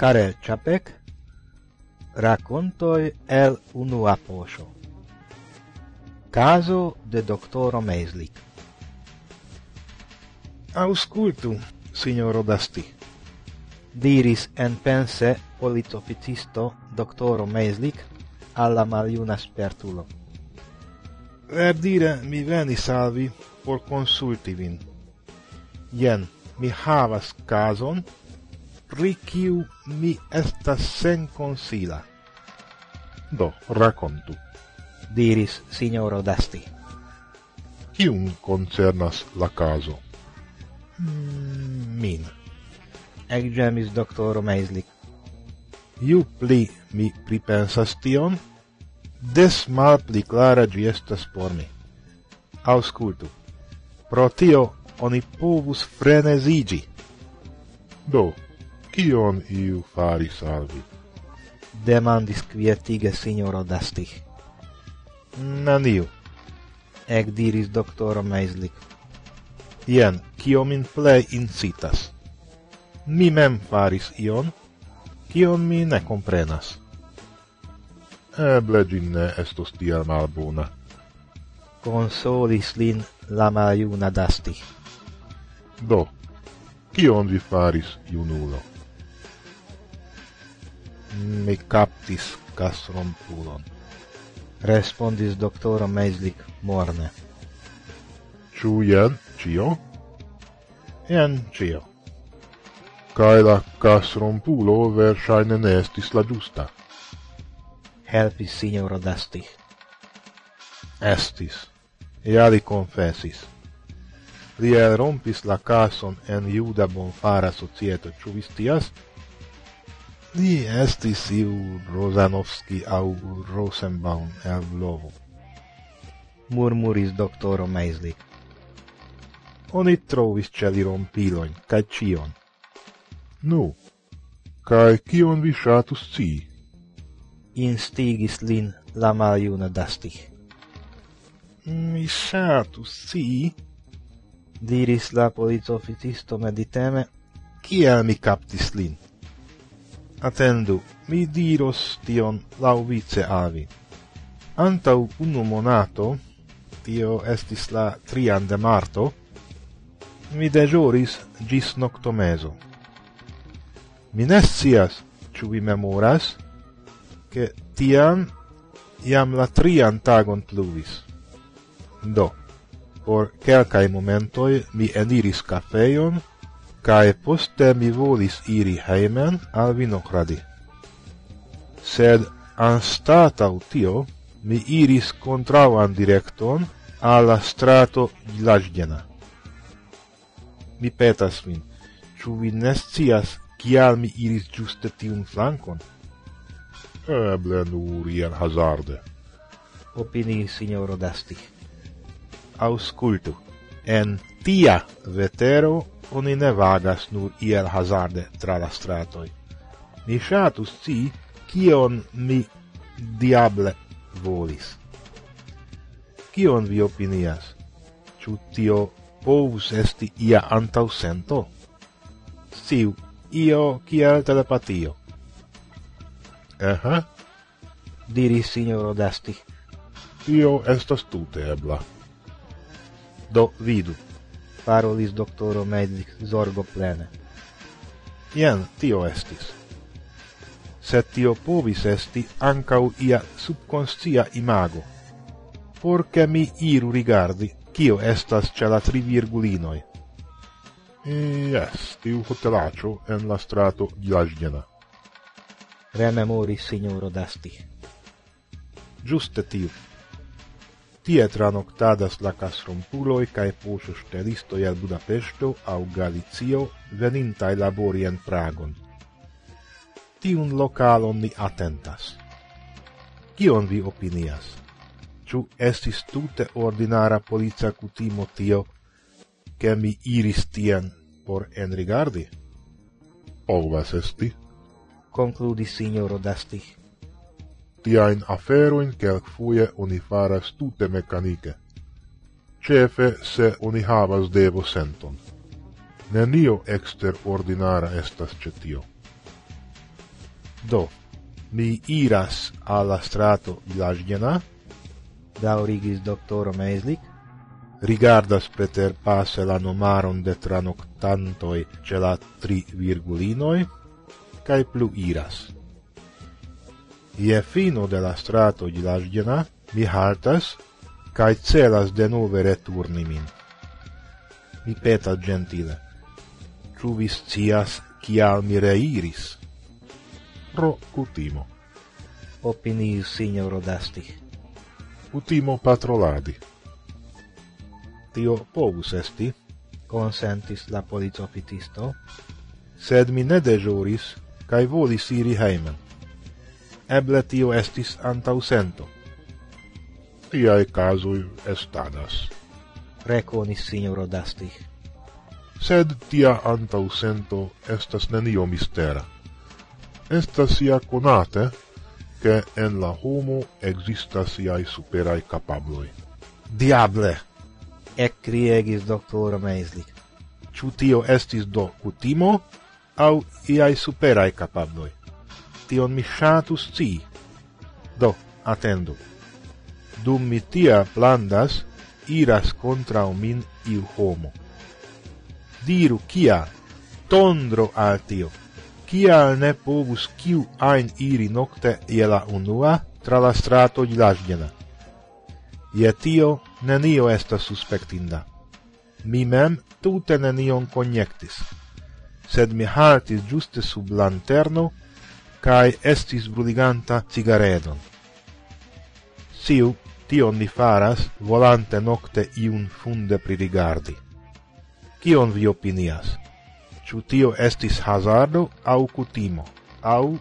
Karel Čapek Racontoi el unua poŝo Caso de doctoro Meislik Auscultu, signoro Dasti diris en pense politoficisto doctoro Meislik alla maliuna spertulo. Verdire mi venis alvi por consulti vin. Jen, mi havas cason pri kiu mi estas sen consila. Do, racontu, diris signoro Dasti. Cium concernas la caso? Mm, min. Ecgemis doctoro Meislik. Iu pli mi pripensas tion, des mal pli clara gi estas por mi. Auscultu, pro tio oni povus frenezigi. Do, kion iu faris al vi? Demandis quietige signoro Dastich. Naniu. Ec diris doctoro Meislik. Ien, kio min plej incitas. Mi mem faris ion, kion mi ne comprenas. Eble gin ne estos tiel malbuna. Consolis lin la maiuna Dastich. Do, kion vi faris, junulo? Mi captis gastrompulon. Respondis doctoro Meislik morne. Ciu jen cio? Jen cio. Cae la gastrompulo versaine ne estis la giusta. Helpis signoro Dastih. Estis. Iali li konfesis. Li rompis la cason en iuda bonfara societo. ciu vistias? Li estis iu Rosanovski au Rosenbaum el Lvovo. Murmuris doctoro Meislik. Oni trovis celi rompiloin, cae cion. Nu, cae kion vi shatus ci? Instigis lin la maliuna Dastih. Mi shatus ci? diris la policoficisto mediteme, Cia mi captis lin. Attendu, mi diros tion lauvice avi. Antau unu monato, tio estis la trian de marto, mi dejoris gis noctomeso. Mi nescias, ciu vi memoras, che tiam iam la trian tagon pluvis. Do, por quelcae momentoi mi eniris cafeion, cae poste mi volis iri heimen al vinocradi. Sed anstatau tio mi iris kontraŭan directon alla strato Vilaĝĝena. Mi petas vin, ĉu vi nescias, cial kial mi iris giuste tiun flancon? Eble nur jen hazarde. Opini, signoro Dastich. Auscultu, en tia vetero oni ne vagas nur iel hazarde tra la stratoi. Mi shatus ci, kion mi diable volis. Kion vi opinias? Ĉu tio povus esti ia antaŭsento? Siu, io kiel telepatio. Aha, uh diris signoro Dasti. Io estas tute ebla. Do vidu parolis doctoro medic zorgo plene. Ien tio estis. Sed tio povis esti ancau ia subconscia imago, Porce mi iru rigardi cio estas ce la tri virgulinoi. Yes, tiu hotelaccio en la strato Gilagena. Rememori, signoro Dasti. Giuste tiu. Tie tranoctadas la kasrompuloj kaj poŝoŝtelistoj al Budapesto au Galicio venintai labori en Pragon. Tiun localon ni atentas. Kion vi opinias? Ĉu estis tute ordinara polizia cutimo tio, ke mi iris tien por enrigardi? Ovas esti, konkludis signoro Dastich. Tiain aferoin quelcfoie oni faras tute mecanice, cefe se oni havas devo senton. Nenio exter ordinara estas cetio. Do, mi iras alla strato vilagiena, daurigis doctoro Meislik, rigardas preter passe la nomaron de tranoctantoi ce la tri virgulinoi, cae plu iras ie fino de la strato Gilasgena, mi haltas, cae celas denove returni min. Mi petas gentile, ciu vis cias cial mi reiris? Pro cutimo. Opiniis, signoro Dasti. Cutimo patroladi. Tio povus esti, consentis la polizofitisto, sed mi ne dejuris, cae volis iri heimen eble tio estis antausento. Tiae casui estadas, reconis signoro Dastich. Sed tia antausento estas nenio mistera. Estas ia conate, che en la homo existas iai superae capabloi. Diable! Ec criegis doctor Meislik. Ciu tio estis do cutimo, au iai superae capabloi? tion mi shatus ci. Do, attendo. Dum mi tia plandas, iras contra min iu homo. Diru kia, tondro al tio, kial ne povus kiu ain iri nocte iela unua tra la strato gilasgena? Ie tio nenio estas suspectinda. Mi mem tute nenion connectis, sed mi haltis giuste sub lanterno cae estis bruliganta cigaredon. Siu tion ni faras, volante nocte iun funde pririgardi. Cion vi opinias? Ciu tio estis hazardo au cutimo, au,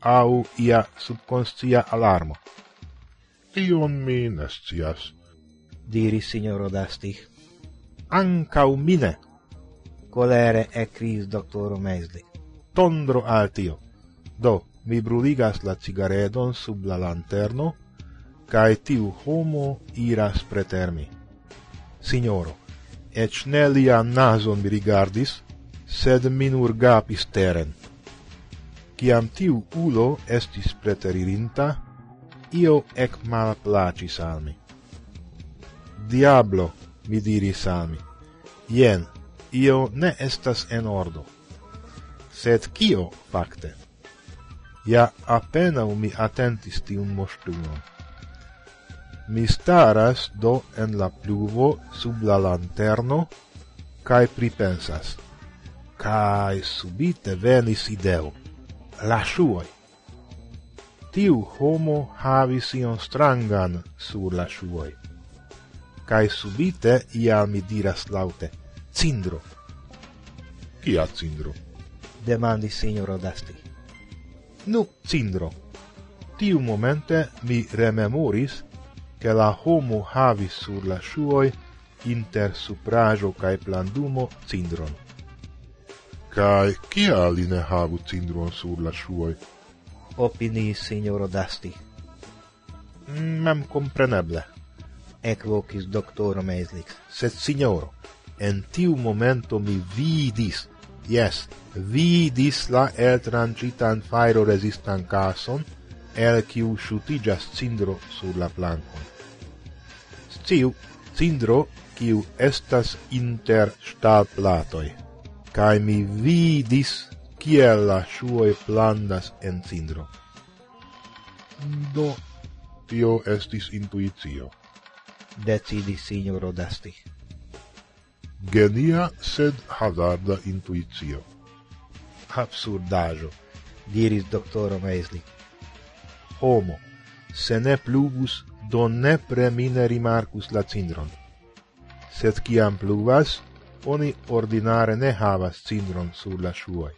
au ia subconscia alarmo? Tion mi nescias, diris signoro Odastich. Ancau mine! Colere e cris doctoro Mesli. Tondro al tio. Do, mi bruligas la cigaredon sub la lanterno, cae tiu homo iras pretermi. Signoro, ec ne lia nason mi rigardis, sed min urgapis teren. Ciam tiu ulo estis preteririnta, io ec malaplacis al mi. Diablo, mi diris al mi, jen, io ne estas en ordo. Sed cio, facte? ja appena mi atentis tiun moŝtunon. Mi staras do en la pluvo sub la lanterno cae pripensas. cae subite venis ideo. La shuoi. Tiu homo havis ion strangan sur la shuoi. Cae subite ia mi diras laute, cindro. Cia cindro? Demandi signoro Dasti. Nu, cindro, tiu momente mi rememoris che la homo havis sur la sciuoi inter suprajo cae plandumo cindron. Cae, cia li ne havu cindron sur la suoi? Opini, signoro Dasti. Mm, mem compreneble, eclocis doctoro Meslix. Sed, signoro, en tiu momento mi vidis Yes, vidis la eltrancitan fairo resistan cason, el ciu sciutigas cindro sur la plancon. Sciu, cindro kiu estas inter stal platoi, cae mi vidis kiel la suoi plandas en cindro. Do, tio estis intuizio, Decidi, signoro Dasti genia sed hazarda intuizio. Absurdajo, diris doctoro Meisli. Homo, se ne pluvus, do ne premine rimarcus la cindron. Sed ciam pluvas, oni ordinare ne havas cindron sur la suoi.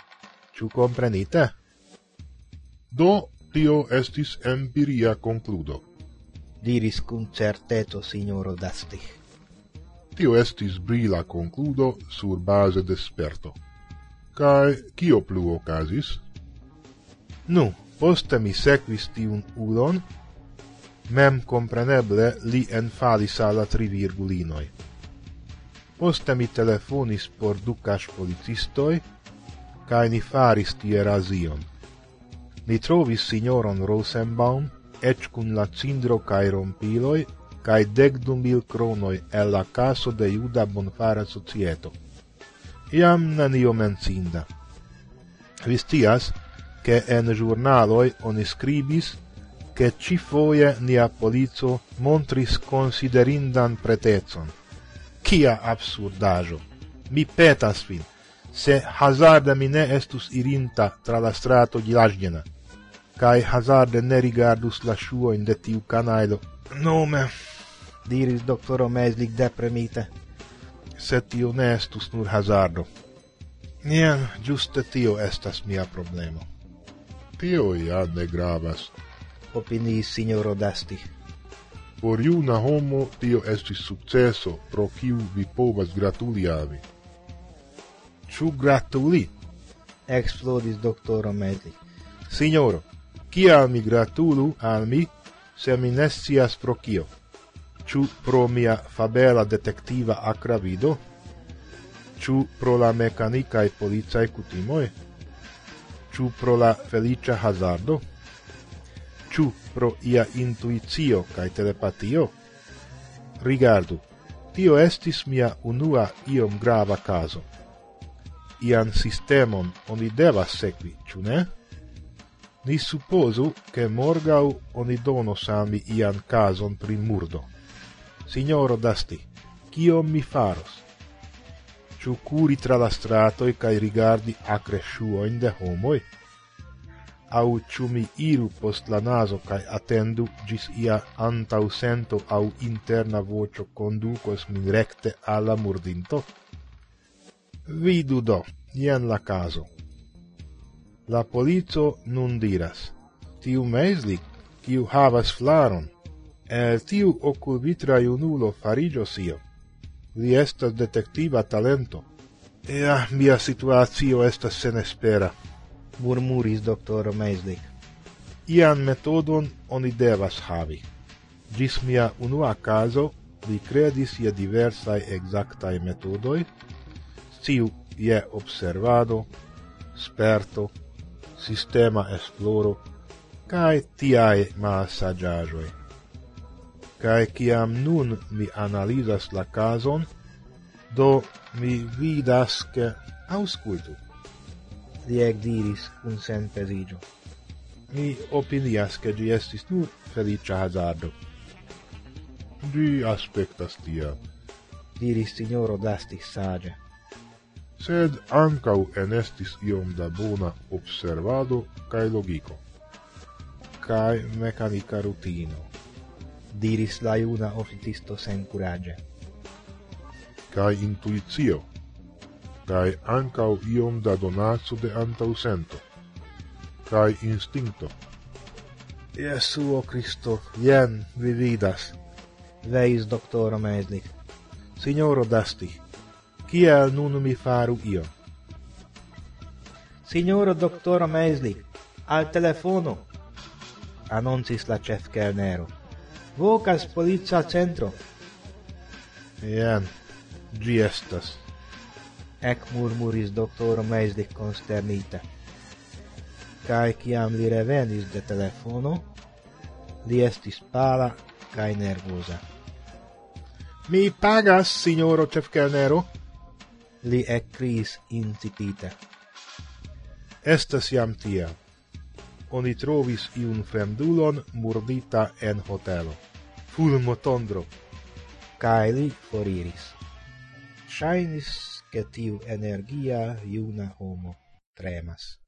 Ciu comprenite? Do, tio estis empiria concludo. Diris cum certeto, signoro Dastich. Tio estis brila concludo sur base de sperto. Cae, cio plu ocasis? Nu, poste mi sequis tiun ulon, mem compreneble li enfalis alla tri virgulinoi. Poste mi telefonis por ducas policistoi, cae ni faris tie razion. Ni trovis signoron Rosenbaum, ec cun la cindro cae rompiloi, cae degdu mil cronoi el la caso de Iuda Bonfara Societo. Iam nanio mencinda. Vistias, che en giurnaloi on scribis che ci foie nia polizo montris considerindan pretezon. Cia absurdajo! Mi petas fin, se hazarda mi ne estus irinta tra la strato gilagdena, cae hazarde ne rigardus la shuoin de tiu canailo. Nome diris doctoro Meslik depremite. Sed tio ne estus nur hazardo. Nien, giuste tio estas mia problemo. Tio ja ne gravas, opinis signoro Dasti. Por iuna homo tio estis successo, pro kiu vi povas gratuliavi. Ču gratuli? Explodis doctoro Meslik. Signoro, Kia mi gratulu al mi, se mi nescias pro kio? ciu pro mia fabela detectiva acra vido, ciu pro la mecanicae policae cutimoe, ciu pro la felicia hazardo, ciu pro ia intuizio cae telepatio? Rigardu, tio estis mia unua iom grava caso. Ian sistemon oni devas sequi, ciu ne? Ni supposu che morgau oni donos ami ian cason pri murdo. Signoro Dasti, chio mi faros? Ciu curi tra la stratoi cae rigardi acre in de homoi? Au ciu mi iru post la naso cae attendu gis ia antausento au interna vocio conducos min recte alla murdinto? Vidu do, jen la caso. La polizo nun diras, tiu meslic, kiu havas flaron, El tiu oculvitra junulo farigios io. Li estas detectiva talento. Ea, mia situatio estas senespera, murmuris doctor Meislik. Ian metodon oni devas havi. Gis mia unua caso, li credis ie diversae exactae metodoi, sciu ie observado, sperto, sistema esploro, cae tiae malsagiagioi. Cae ciam nun mi analizas la cason, do mi vidas che auscultu. Lieg diris kun sen pesigio. Mi opinias che gi estis nur felicia hazardo. Gi aspectas tia, diris signoro Dastis sage. Sed ancau enestis iom da bona observado cae logico, cae mecanica rutino diris la iuna officisto sen curage. Kaj intuizio, kaj ancau iom da donaco de antausento, kaj instinkto. Iesuo Cristo, jen vi vidas, veis doctoro Mezlik. Signoro Dasti, kiel nun mi faru io? Signoro doktoro Mezlik, al telefono, annoncis la cef kelnero vocas polizia centro. Ien, gi estas. Ec murmuris doctoro Meislik consternita. Cae ciam li revenis de telefono, li estis pala cae nervosa. Mi pagas, signoro cefcelnero! Li ecris incipite. Estas iam tiel oni trovis iun fremdulon murdita en hotelo. Fulmo tondro. Cae li foriris. Shainis che tiu energia iuna homo tremas.